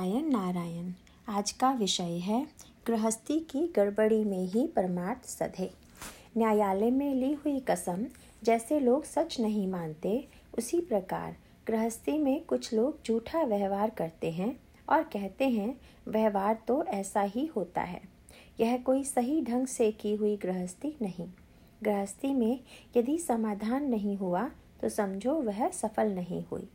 नारायण नारायण। आज का विषय है, गृहस्थी की गड़बड़ी में ही परमार्थ सधे। न्यायालय में ली हुई कसम, जैसे लोग सच नहीं मानते, उसी प्रकार गृहस्थी में कुछ लोग झूठा व्यवहार करते हैं और कहते हैं, व्यवहार तो ऐसा ही होता है। यह कोई सही ढंग से की हुई गृहस्थी नहीं। गृहस्थी में यदि समाधान नहीं हुआ तो समझो वह सफल नहीं हुई।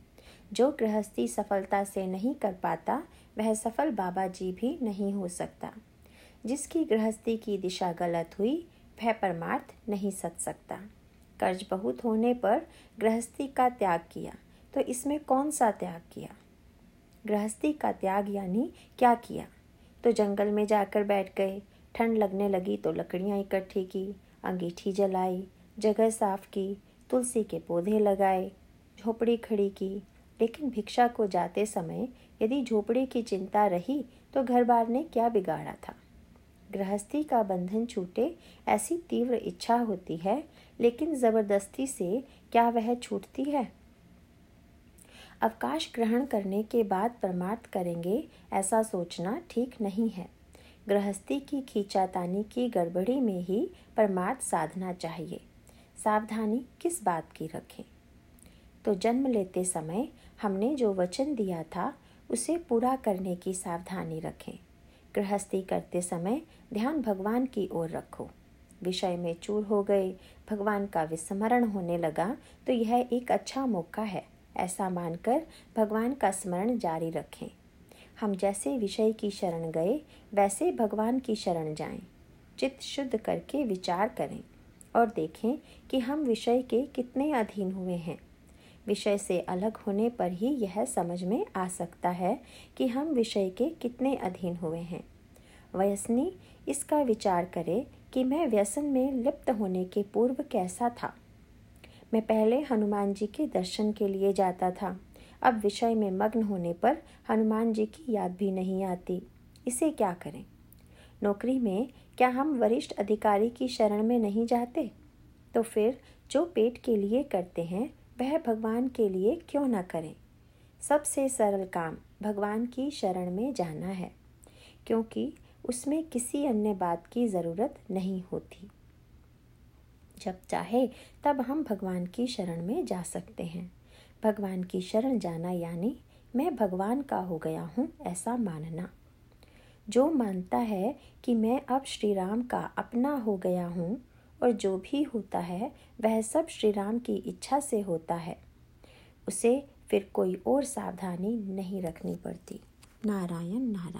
जो गृहस्थी सफलता से नहीं कर पाता, वह सफल बाबा जी भी नहीं हो सकता। जिसकी गृहस्थी की दिशा गलत हुई, वह परमार्थ नहीं सच सकता। कर्ज बहुत होने पर गृहस्थी का त्याग किया तो इसमें कौन सा त्याग किया? गृहस्थी का त्याग यानी क्या किया? तो जंगल में जाकर बैठ गए। ठंड लगने लगी तो लकड़ियाँ इकट्ठी की, अंगीठी जलाई, जगह साफ़ की, तुलसी के पौधे लगाए, झोपड़ी खड़ी की लेकिन भिक्षा को जाते समय यदि झोपड़ी की चिंता रही तो घर बार ने क्या बिगाड़ा था? गृहस्थी का बंधन छूटे ऐसी तीव्र इच्छा होती है, लेकिन ज़बरदस्ती से क्या वह छूटती है? अवकाश ग्रहण करने के बाद परमार्थ करेंगे, ऐसा सोचना ठीक नहीं है। गृहस्थी की खींचातानी की गड़बड़ी में ही परमार्थ साधना चाहिए। सावधानी किस बात की रखें? तो जन्म लेते समय हमने जो वचन दिया था, उसे पूरा करने की सावधानी रखें। गृहस्थी करते समय ध्यान भगवान की ओर रखो। विषय में चूर हो गए, भगवान का विस्मरण होने लगा तो यह एक अच्छा मौका है। ऐसा मानकर भगवान का स्मरण जारी रखें। हम जैसे विषय की शरण गए, वैसे भगवान की शरण जाएँ। चित्त शुद्ध करके विचार करें और देखें कि हम विषय के कितने अधीन हुए हैं। विषय से अलग होने पर ही यह समझ में आ सकता है कि हम विषय के कितने अधीन हुए हैं। वयस्नी, इसका विचार करे कि मैं व्यसन में लिप्त होने के पूर्व कैसा था। मैं पहले हनुमान जी के दर्शन के लिए जाता था। अब विषय में मग्न होने पर हनुमान जी की याद भी नहीं आती। इसे क्या करें? नौकरी में क्या हम वरिष्ठ अधिकारी की शरण में नहीं जाते? तो फिर जो पेट के लिए करते हैं वह भगवान के लिए क्यों न करें? सबसे सरल काम भगवान की शरण में जाना है, क्योंकि उसमें किसी अन्य बात की ज़रूरत नहीं होती। जब चाहे तब हम भगवान की शरण में जा सकते हैं। भगवान की शरण जाना यानी मैं भगवान का हो गया हूँ ऐसा मानना। जो मानता है कि मैं अब श्री राम का अपना हो गया हूँ और जो भी होता है, वह सब श्री राम की इच्छा से होता है। उसे फिर कोई और सावधानी नहीं रखनी पड़ती। नारायण नारायण।